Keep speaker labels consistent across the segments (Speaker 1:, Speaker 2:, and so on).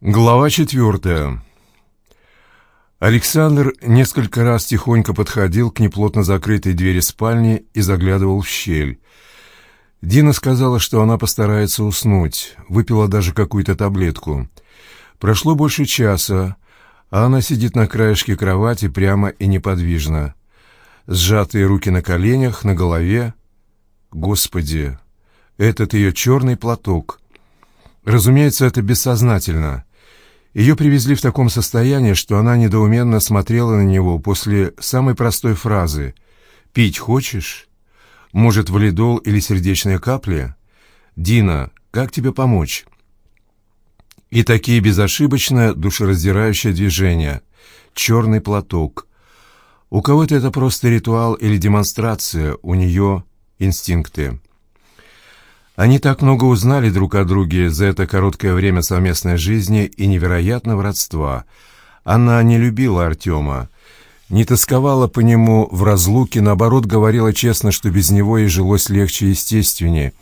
Speaker 1: Глава четвертая. Александр несколько раз тихонько подходил к неплотно закрытой двери спальни и заглядывал в щель. Дина сказала, что она постарается уснуть, выпила даже какую-то таблетку. Прошло больше часа, а она сидит на краешке кровати прямо и неподвижно. Сжатые руки на коленях, на голове. Господи, этот ее черный платок. Разумеется, это бессознательно. Ее привезли в таком состоянии, что она недоуменно смотрела на него после самой простой фразы «Пить хочешь? Может, валидол или сердечные капли? Дина, как тебе помочь?» И такие безошибочно душераздирающие движения. Черный платок. У кого-то это просто ритуал или демонстрация, у нее инстинкты. Они так много узнали друг о друге за это короткое время совместной жизни и невероятного родства. Она не любила Артема, не тосковала по нему в разлуке, наоборот, говорила честно, что без него ей жилось легче и естественнее.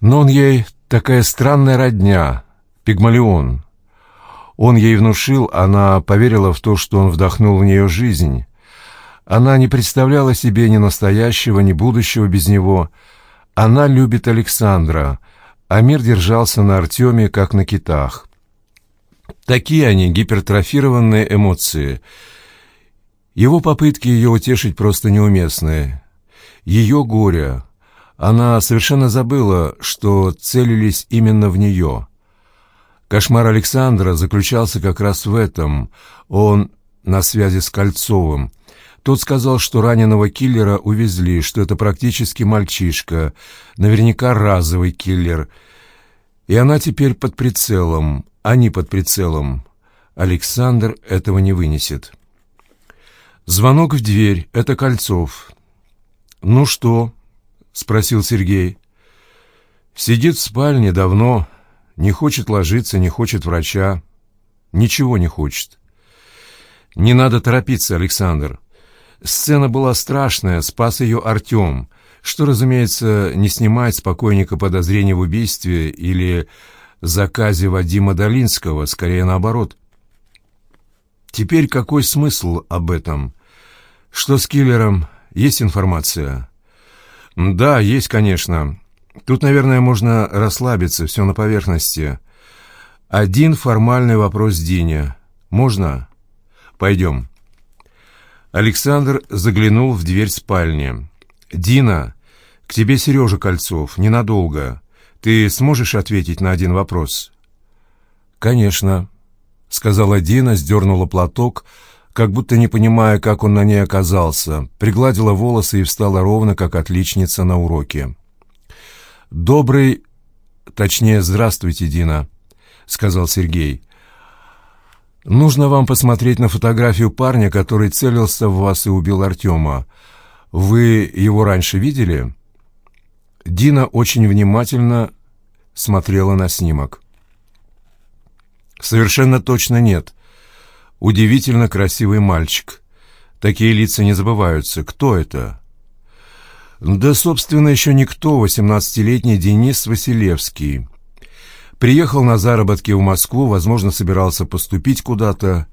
Speaker 1: Но он ей такая странная родня, пигмалион. Он ей внушил, она поверила в то, что он вдохнул в нее жизнь. Она не представляла себе ни настоящего, ни будущего без него — она любит Александра, а мир держался на Артеме, как на китах. Такие они, гипертрофированные эмоции. Его попытки ее утешить просто неуместные. Ее горе. Она совершенно забыла, что целились именно в нее. Кошмар Александра заключался как раз в этом. Он на связи с Кольцовым — тот сказал, что раненого киллера увезли, что это практически мальчишка, наверняка разовый киллер. И она теперь под прицелом, они под прицелом. Александр этого не вынесет. Звонок в дверь. Это Кольцов. «Ну что?» — спросил Сергей. «Сидит в спальне давно, не хочет ложиться, не хочет врача. Ничего не хочет». «Не надо торопиться, Александр. Сцена была страшная, спас ее Артем, что, разумеется, не снимает с покойника подозрения в убийстве или заказе Вадима Долинского, скорее наоборот. Теперь какой смысл об этом? Что с киллером? Есть информация? Да, есть, конечно. Тут, наверное, можно расслабиться, все на поверхности. Один формальный вопрос Дине. Можно? Пойдем. Александр заглянул в дверь спальни. «Дина, к тебе Сережа Кольцов, ненадолго. Ты сможешь ответить на один вопрос?» «Конечно», — сказала Дина, сдернула платок, как будто не понимая, как он на ней оказался, пригладила волосы и встала ровно, как отличница на уроке. «Добрый, точнее, здравствуйте, Дина», — сказал Сергей. Нужно вам посмотреть на фотографию парня, который целился в вас и убил Артема. Вы его раньше видели?» Дина очень внимательно смотрела на снимок. «Совершенно точно нет. Удивительно красивый мальчик. Такие лица не забываются. Кто это?» «Да, собственно, еще никто. Восемнадцатилетний Денис Василевский». Приехал на заработки в Москву, возможно, собирался поступить куда-то.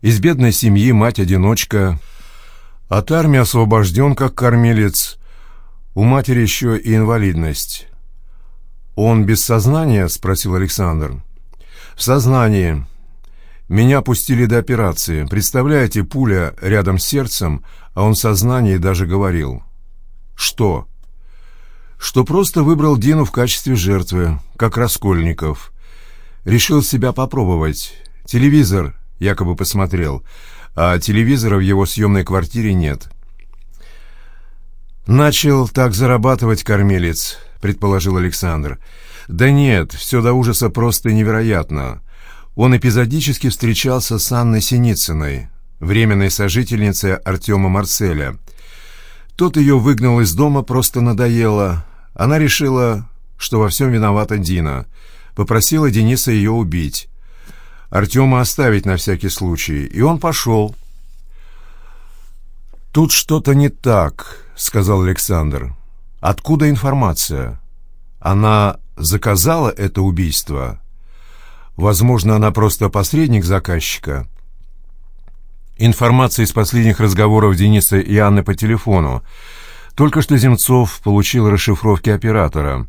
Speaker 1: Из бедной семьи мать-одиночка. От армии освобожден как кормилец. У матери еще и инвалидность. «Он без сознания?» — спросил Александр. «В сознании. Меня пустили до операции. Представляете, пуля рядом с сердцем, а он в сознании даже говорил». «Что?» Что просто выбрал Дину в качестве жертвы, как Раскольников. Решил себя попробовать. Телевизор якобы посмотрел, а телевизора в его съемной квартире нет. «Начал так зарабатывать кормилец», — предположил Александр. «Да нет, все до ужаса просто невероятно. Он эпизодически встречался с Анной Синицыной, временной сожительницей Артема Марселя. Тот ее выгнал из дома, просто надоело, она решила, что во всем виновата Дина. Попросила Дениса ее убить. Артема оставить на всякий случай. И он пошел. «Тут что-то не так», — сказал Александр. «Откуда информация? Она заказала это убийство?» Возможно, она просто посредник заказчика. Информация из последних разговоров Дениса и Анны по телефону. Только что Земцов получил расшифровки оператора.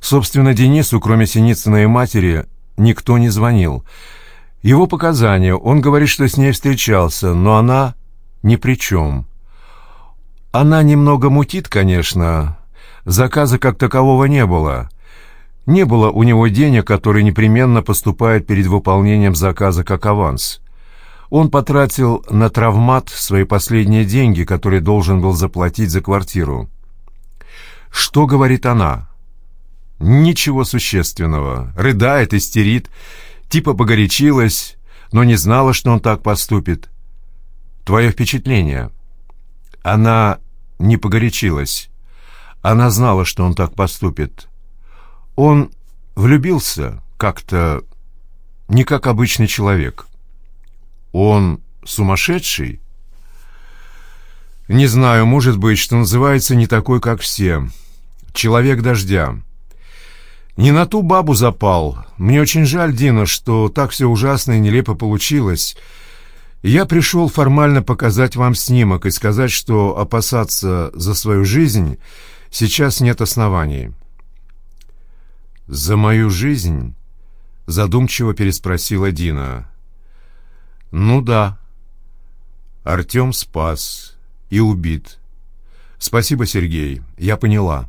Speaker 1: Собственно, Денису, кроме Синицына и матери, никто не звонил. Его показания, он говорит, что с ней встречался, но она ни при чем. Она немного мутит, конечно. Заказа как такового не было. Не было у него денег, которые непременно поступают перед выполнением заказа как аванс. Он потратил на травмат свои последние деньги, которые должен был заплатить за квартиру. Что говорит она? Ничего существенного. Рыдает, истерит, типа погорячилась, но не знала, что он так поступит. Твое впечатление? Она не погорячилась. Она знала, что он так поступит. Он влюбился как-то не как обычный человек. Он сумасшедший? Не знаю, может быть, что называется не такой, как все. Человек дождя. Не на ту бабу запал. Мне очень жаль, Дина, что так все ужасно и нелепо получилось. Я пришел формально показать вам снимок и сказать, что опасаться за свою жизнь сейчас нет оснований. «За мою жизнь?» — задумчиво переспросила Дина. «Ну да. Артем спас и убит. Спасибо, Сергей, я поняла».